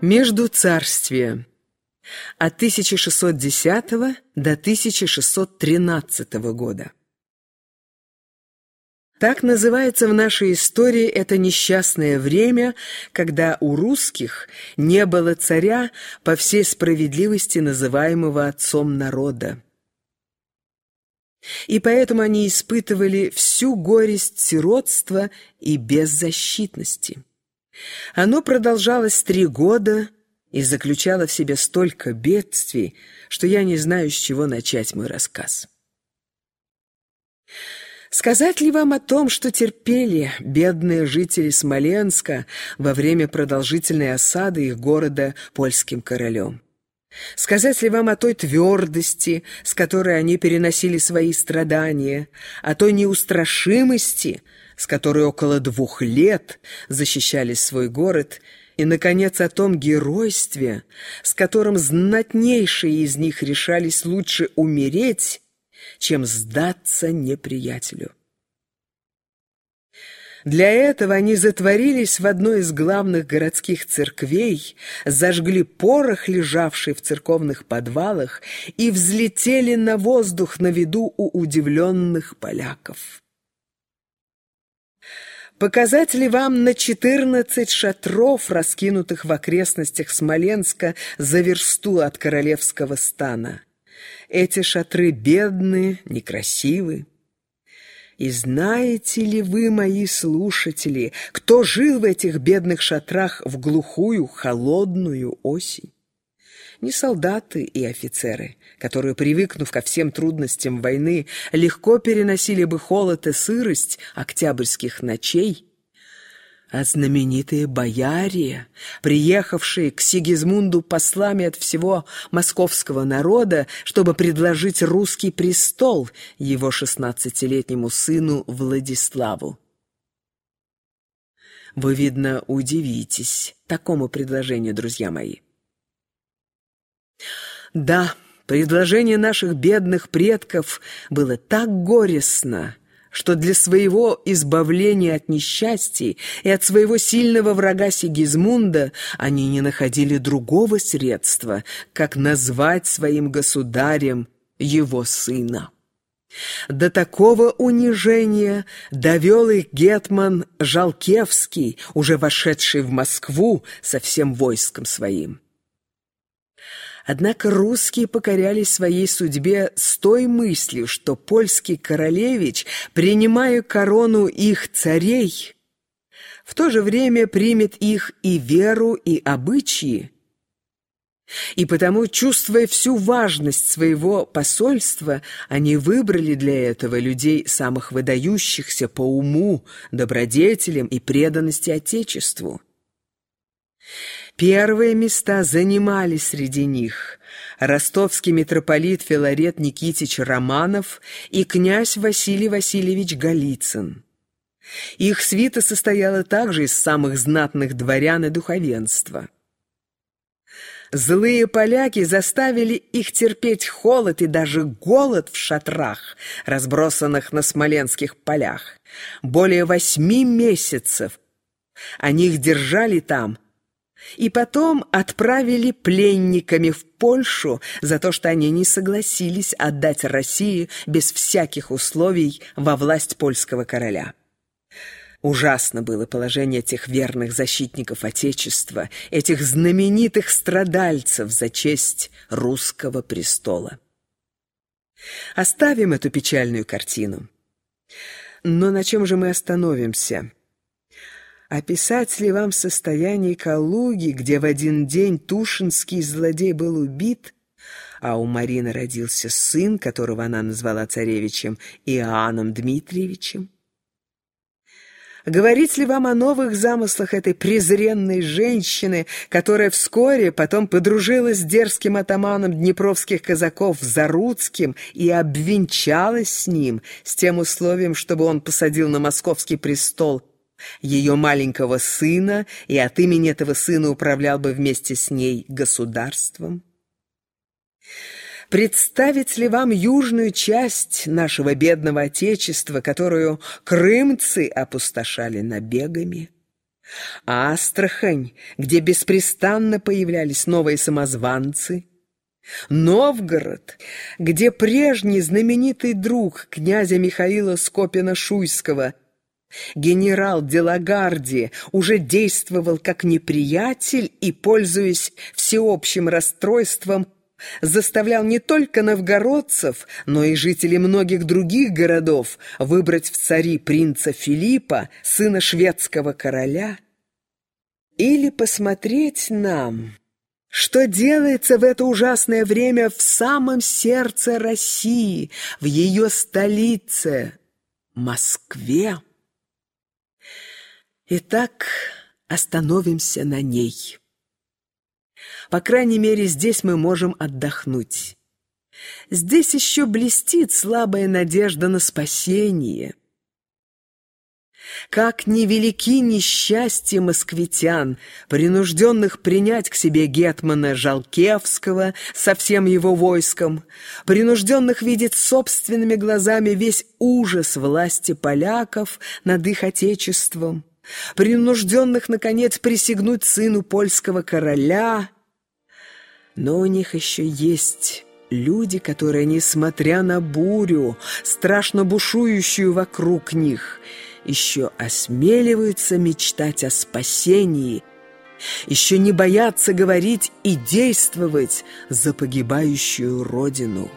Между царствия от 1610 до 1613 года. Так называется в нашей истории это несчастное время, когда у русских не было царя по всей справедливости называемого отцом народа. И поэтому они испытывали всю горесть сиротства и беззащитности. Оно продолжалось три года и заключало в себе столько бедствий, что я не знаю, с чего начать мой рассказ. Сказать ли вам о том, что терпели бедные жители Смоленска во время продолжительной осады их города польским королем? Сказать ли вам о той твердости, с которой они переносили свои страдания, о той неустрашимости, с которой около двух лет защищали свой город, и, наконец, о том геройстве, с которым знатнейшие из них решались лучше умереть, чем сдаться неприятелю. Для этого они затворились в одной из главных городских церквей, зажгли порох, лежавший в церковных подвалах, и взлетели на воздух на виду у удивленных поляков. Показать ли вам на четырнадцать шатров, раскинутых в окрестностях Смоленска за версту от королевского стана? Эти шатры бедные, некрасивы. И знаете ли вы, мои слушатели, кто жил в этих бедных шатрах в глухую, холодную осень? Не солдаты и офицеры, которые, привыкнув ко всем трудностям войны, легко переносили бы холод и сырость октябрьских ночей, а знаменитые бояре, приехавшие к Сигизмунду послами от всего московского народа, чтобы предложить русский престол его шестнадцатилетнему сыну Владиславу. Вы, видно, удивитесь такому предложению, друзья мои. Да, предложение наших бедных предков было так горестно, что для своего избавления от несчастий и от своего сильного врага Сигизмунда они не находили другого средства, как назвать своим государем его сына. До такого унижения довел их гетман Жалкевский, уже вошедший в Москву со всем войском своим. Однако русские покорялись своей судьбе с той мыслью, что польский королевич, принимая корону их царей, в то же время примет их и веру, и обычаи, и потому, чувствуя всю важность своего посольства, они выбрали для этого людей самых выдающихся по уму, добродетелям и преданности Отечеству. Первые места занимали среди них ростовский митрополит Филарет Никитич Романов и князь Василий Васильевич Голицын. Их свита состояла также из самых знатных дворян и духовенства. Злые поляки заставили их терпеть холод и даже голод в шатрах, разбросанных на смоленских полях. Более восьми месяцев они их держали там – и потом отправили пленниками в Польшу за то, что они не согласились отдать России без всяких условий во власть польского короля. Ужасно было положение этих верных защитников Отечества, этих знаменитых страдальцев за честь русского престола. Оставим эту печальную картину. Но на чем же мы остановимся? Описать ли вам состояние Калуги, где в один день Тушинский злодей был убит, а у Марины родился сын, которого она назвала царевичем Иоанном Дмитриевичем? Говорить ли вам о новых замыслах этой презренной женщины, которая вскоре потом подружилась с дерзким атаманом днепровских казаков Заруцким и обвенчалась с ним, с тем условием, чтобы он посадил на московский престол ее маленького сына и от имени этого сына управлял бы вместе с ней государством? Представить ли вам южную часть нашего бедного Отечества, которую крымцы опустошали набегами? Астрахань, где беспрестанно появлялись новые самозванцы, Новгород, где прежний знаменитый друг князя Михаила Скопина-Шуйского, генерал Делагарди, уже действовал как неприятель и, пользуясь всеобщим расстройством, заставлял не только новгородцев, но и жителей многих других городов выбрать в цари принца Филиппа, сына шведского короля, или посмотреть нам, что делается в это ужасное время в самом сердце России, в ее столице, Москве. Итак, остановимся на ней. По крайней мере, здесь мы можем отдохнуть. Здесь еще блестит слабая надежда на спасение. Как невелики несчастья москвитян, принужденных принять к себе гетмана Жалкевского со всем его войском, принужденных видеть собственными глазами весь ужас власти поляков над их отечеством, принужденных, наконец, присягнуть сыну польского короля — но у них еще есть люди, которые, несмотря на бурю, страшно бушующую вокруг них, еще осмеливаются мечтать о спасении, еще не боятся говорить и действовать за погибающую родину.